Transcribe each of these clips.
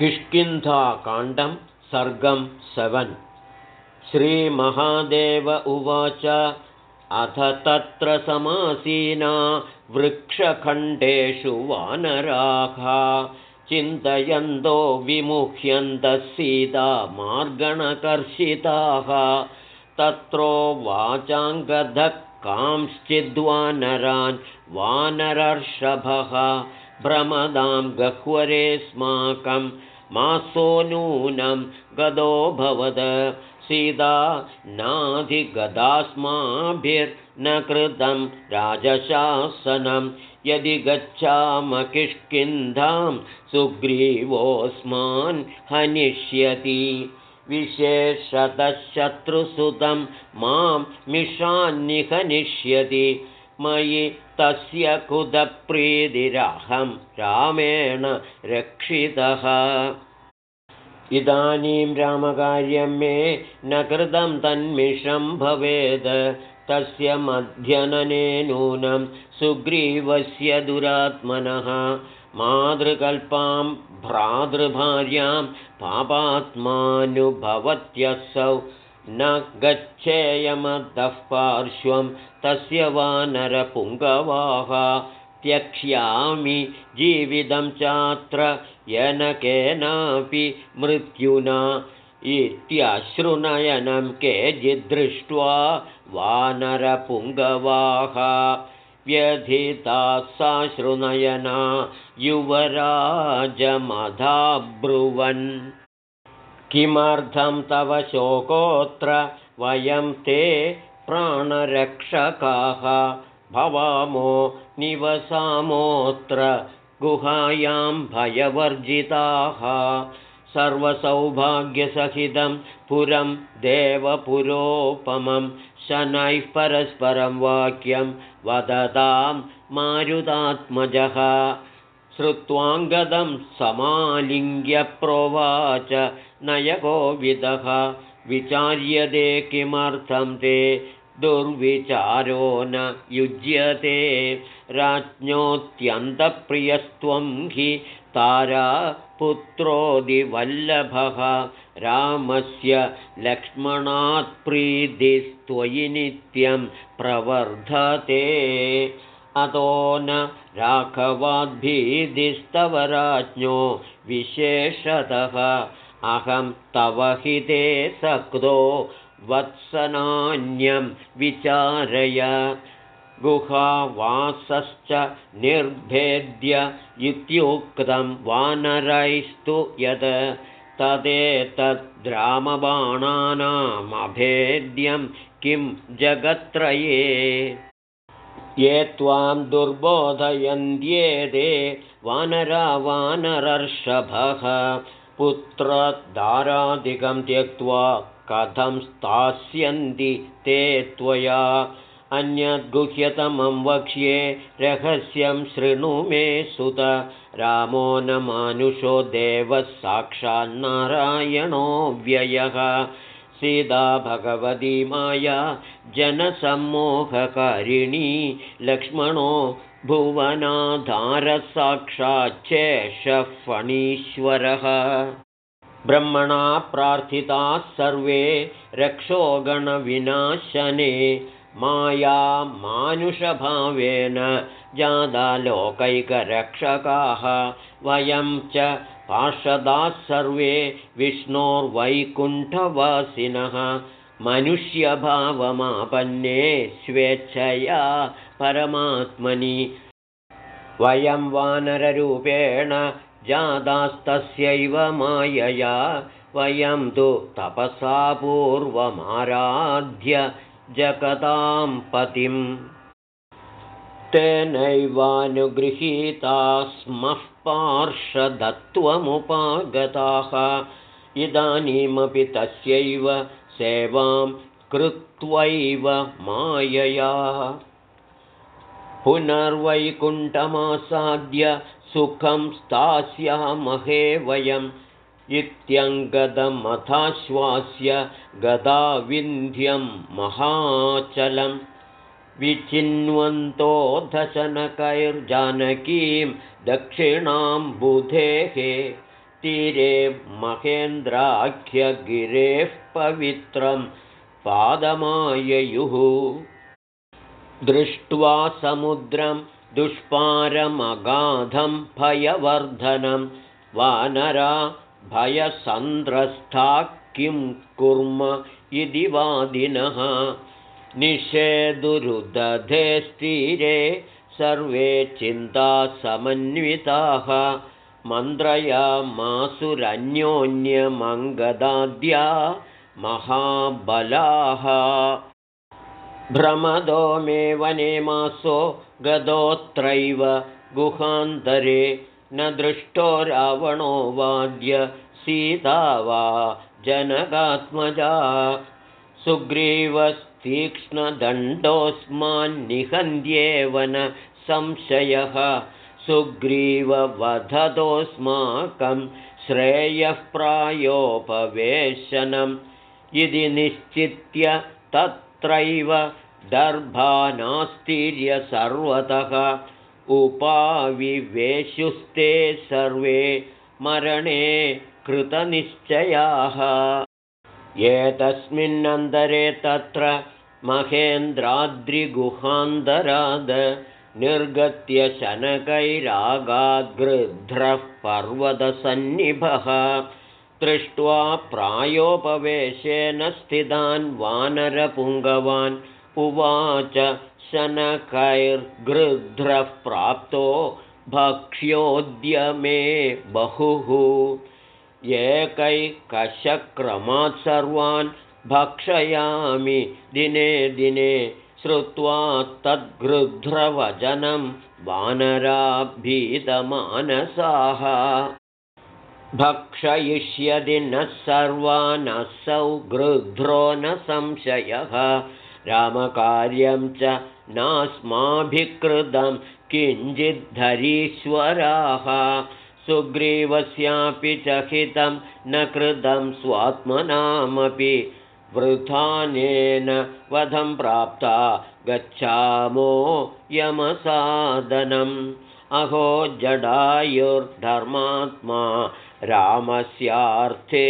किष्किन्धाकाण्डं सर्गं सवन्। श्रीमहादेव उवाच अथ तत्र समासीना वृक्षखण्डेषु वानराः। चिन्तयन्तो विमुह्यन्तः सीता मार्गणकर्षिताः। तत्रो वाचाङ्गधः कांश्चिद्वानरान् वानरर्षभः। भ्रमदां गह्वरे स्माकं मासो नूनं गदोऽभवद सीता नाधिगदास्माभिर्न कृतं राजशासनं। यदि गच्छाम किष्किन्धां सुग्रीवोऽस्मान् हनिष्यति। विशेषतः शत्रुसुतं मां मिषान्निहनिष्यति मयि तस्य कुतप्रीतिरहं रामेण रक्षितः। इदानीं रामकार्यं मे न कृतं तन्मिषं भवेद्। तस्य मध्यनने नूनं सुग्रीवस्य दुरात्मनः। मातृकल्पां भ्रातृभार्यां पापात्मानुभवत्यसौ न गच्छेयमतः पार्श्वं तस्य वानरपुङ्गवाः। त्यक्ष्यामि जीवितं चात्र यनकेनापि मृत्युना। इत्यश्रुनयनं केचिद्दृष्ट्वा वानरपुङ्गवाः। व्यथिता साश्रुनयना युवराजमधाब्रुवन् किमर्थं तव शोकोऽत्र वयं ते प्राणरक्षकाः? भवामो निवसामोऽत्र गुहायां भयवर्जिताः। सर्वसौभाग्यसहितं पुरं देवपुरोपमं शनैः परस्परं वाक्यं वदतां मारुतात्मजः। श्रुत्वाङ्गदं समालिङ्ग्यप्रोवाच नयकोविदः विचार्यते किमर्थं ते? दुर्विचारो न युज्यते। राज्ञोऽत्यन्तप्रियस्त्वं हि तारा पुत्रोदिवल्लभः रामस्य लक्ष्मणात्प्रीतिस्त्वयि नित्यं प्रवर्धते। अतो न राघवाद्भीतिस्तव राज्ञो विशेषतः अहं तव हिते सक्तो वत्सनान्यं विचारय। गुहावासश्च निर्भेद्य इत्युक्तं वानरैस्तु यत् तदेतद्रामबाणानामभेद्यं किं जगत्त्रये। ये त्वां दुर्बोधयन्त्येते वानरा वानरर्षभः पुत्रदारादिकं त्यक्त्वा कथं स्थास्यन्ति ते त्वया? अन्यद्गुह्यतमं वक्ष्ये रहस्यं शृणु मे सुत। रामो न मानुषो देवः साक्षान्नारायणो व्ययः सीता भगवती माया जनसम्मोहकारिणी लक्ष्मणो भुवनाधारसाक्षाच्चेषः फणीश्वरः ब्रह्मणा प्रार्थिताः सर्वे रक्षोगणविनाशने माया मानुषभावेन जादालोकैकरक्षकाः वयं च पार्षदाः सर्वे विष्णोर्वैकुण्ठवासिनः मनुष्यभावमापन्ने स्वेच्छया परमात्मनि। वयं वानररूपेण जातास्तस्यैव मायया। वयं तु तपसा पूर्वमाराध्य जगतां पतिम्। तेनैवानुगृहीता स्मः पार्षदत्वमुपागताः। इदानीमपि तस्यैव सेवां कृत्वैव मायया। पुनर्वैकुण्ठमासाद्य सुखं स्थास्यामहे वयम्। इत्यङ्गदमथाश्वास्य गदाविन्ध्यं महाचलं विचिन्वन्तो दक्षिणां बुधेः तीरे महेन्द्राख्यगिरेः पवित्रं पादमाययुः। दृष्ट्वा समुद्रं दुष्पारमगाधं भयवर्धनं वानरा भयसन्द्रस्था किं कुर्म इति वादिनः निषेदुरुदधे स्थिरे सर्वे चिन्तासमन्विताः मन्त्रयामासुरन्योन्यमङ्गदाद्या महाबलाः। भ्रमदो मे वने मासो गदोऽत्रैव गुहान्तरे न दृष्टो रावणो वाद्य सीता वा जनकात्मजा सुग्रीवस्तीक्ष्णदण्डोऽस्मान्निहन्त्येव न संशयः। सुग्रीववधतोऽस्माकं श्रेयः प्रायोपवेशनम्। इति निश्चित्य तत्रैव दर्भानास्तीर्य सर्वतः। उपाविवेशुस्ते सर्वे मरणे कृतनिश्चयाः एतस्मिन्नन्तरे तत्र महेन्द्राद्रिगुहान्तराद निर्गत्य शनकैरागाद्गृध्रः पर्वतसन्निभः दृष्ट्वा प्रायोपवेशेन स्थितान् वानरपुङ्गवान् उवाच शनकैर्गृध्रः प्राप्तो भक्ष्योद्यमे बहुः एकैकशक्रमात् सर्वान् भक्षयामि दिने दिने श्रुत्वा तद्गृध्रवचनं वानराभीतमानसाः। भक्षयिष्यति न सर्वानसौ गृध्रो न संशयः। रामकार्यं च नास्माभिकृतं किञ्चिद्धरीश्वराः सुग्रीवस्यापि च हितं न कृतं स्वात्मनामपि वृथानेन वधं प्राप्ता गच्छामो यमसादनम् अहो जडायुर्धर्मात्मा रामस्यार्थे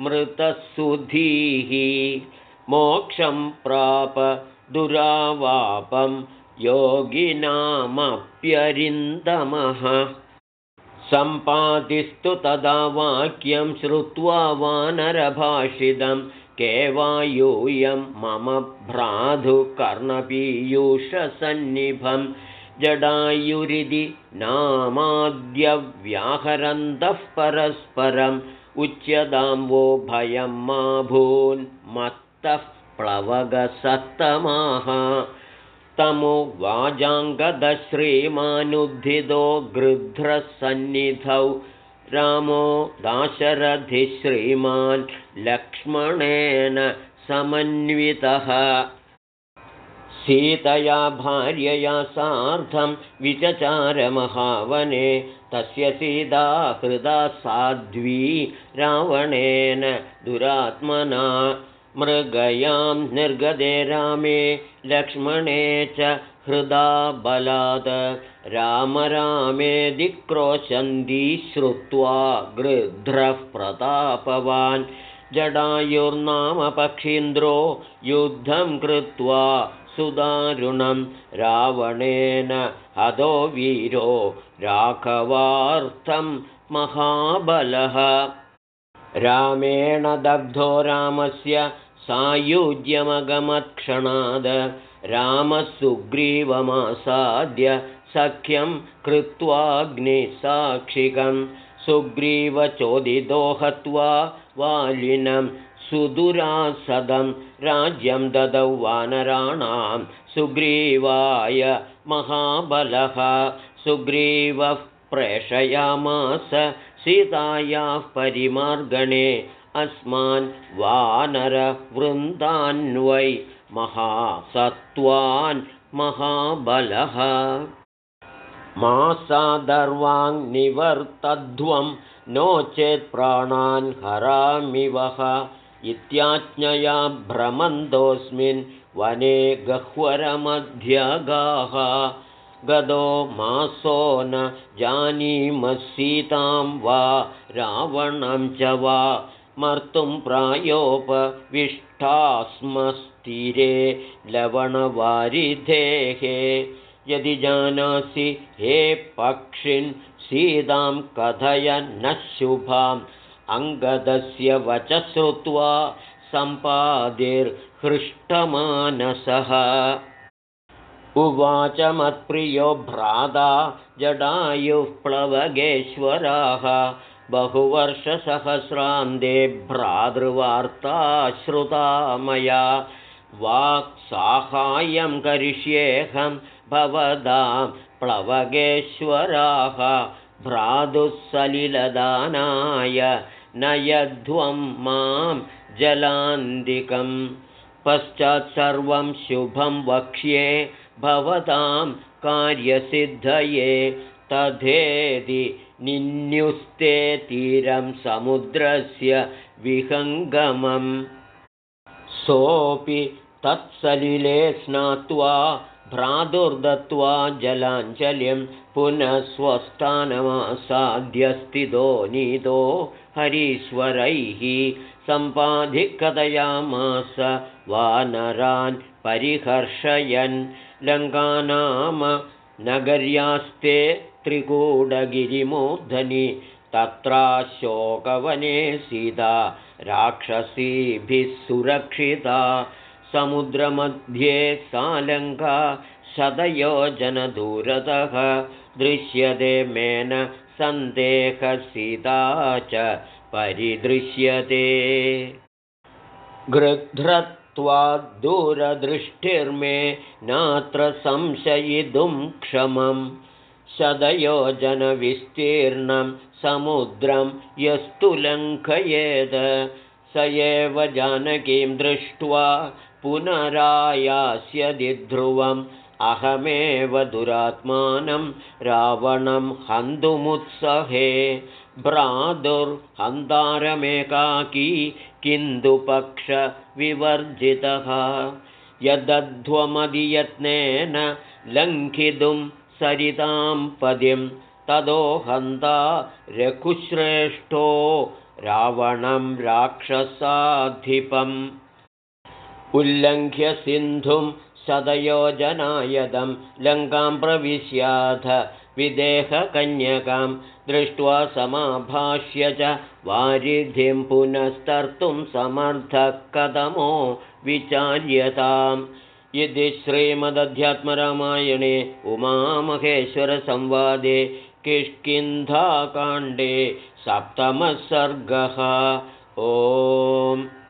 मृतसुधीः। मोक्षं प्राप दुरावापं योगिनामप्यरिन्दमः सम्पादिस्तु तदा वाक्यं श्रुत्वा वानरभाषितं। केवायूयं मम भ्रातुकर्णपीयूषसन्निभं जडायुरिति नामाद्यव्याहरन्तः परस्परम्। उच्यतां वो भयं मा भून्मत्तः प्लवगसत्तमाः तमुवाजाङ्गदश्रीमानुद्धितो गृध्रसन्निधौ। रामो दाशरथिश्रीमान् लक्ष्मणेन समन्वितः। सीतया भार्यया सार्धं विचचारमहावने तस्य सीता हृदा साध्वी रावणेन दुरात्मना मृगयां निर्गदे रामे लक्ष्मणे च हृदा बलाद राम रामे दिक्रोशन्दी श्रुत्वा गृध्रः प्रतापवान्। जडायुर्नाम पक्षीन्द्रो युद्धं कृत्वा सुदारुणं रावणेन हदो वीरो राघवार्थं महाबलः। रामेण दग्धो रामस्य सायुज्यमगमत्क्षणाद रामसुग्रीवमासाद्य सख्यं कृत्वाग्निसाक्षिकं सुग्रीवचोदितो हत्वा वालिनं सुदुरासदं राज्यं ददौ वानराणां सुग्रीवाय महाबलः सुग्रीवः प्रेषयामास सीतायाः परिमार्गणे अस्मान् वानरवृन्दान्वै महासत्त्वान् महाबलः। मासादर्वाङ्निवर्तध्वं नो चेत् प्राणान् हरामिवः इत्याज्ञया भ्रमन्तोऽस्मिन् वने गह्वरमध्यगाः। गदो मासो न जानीमः सीतां वा रावणं च वा मर्तुं प्रायोपविष्टास्मस्तीरे लवणवारिधेः। यदि जानासि हे पक्षिन् सीतां कथय न शुभाम्। अङ्गदस्य वच श्रुत्वा सम्पादिर्हृष्टमानसः। उवाच मत्प्रियो भ्राता जडायुः प्लवगेश्वराः बहुवर्षसहस्रान्ते भ्रातृवार्ता श्रुता मया वाक्साहाय्यं करिष्येऽहं भवदां प्लवगेश्वराः भ्रातुः नयध्वं मां जलान्तिकं। पश्चात् सर्वं शुभं वक्ष्ये भवतां कार्यसिद्धये तथेति निन्युस्ते तीरं समुद्रस्य विहङ्गमम्। सोऽपि तत्सलिले स्नात्वा भ्रातुर्दत्त्वा जलाञ्जलिं पुनः स्वस्थानमासाद्यस्थितो नीतो हरीश्वरैः सम्पाधिकथयामास वानरान् परिहर्षयन्। लङ्कानाम नगर्यास्ते त्रिकूडगिरिमूर्धनि तत्राशोकवने सीता राक्षसीभिः सुरक्षिता समुद्रमध्ये सालङ्का शतयोजनदूरतः दृश्यते मेन सन्देहसीता च परिदृश्यते गृध्रत्वाद्दूरदृष्टिर्मे नात्र संशयितुं क्षमं शतयोजनविस्तीर्णं समुद्रं यस्तु लङ्घयेत् स एव जानकीं दृष्ट्वा पुनरायास्यदि ध्रुवम्। अहमेव दुरात्मानं रावणं हन्तुमुत्सहे भ्रातुर्हन्तारमेकाकी किन्दुपक्षविवर्जितः। यदध्वमधियत्नेन लङ्घितुं सरितां पदिं ततो हन्ता रघुश्रेष्ठो रावणं राक्षसाधिपम्। उल्लङ्घ्य सिन्धुं शतयोजनायदं लङ्कां प्रविश्याथ विदेहकन्यकां दृष्ट्वा समाभाष्य च वारिधिं पुनस्तर्तुं समर्थः कदमो विचार्यताम् इति श्रीमदध्यात्मरामायणे उमामहेश्वरसंवादे किष्किन्धाकाण्डे सप्तमः सर्गः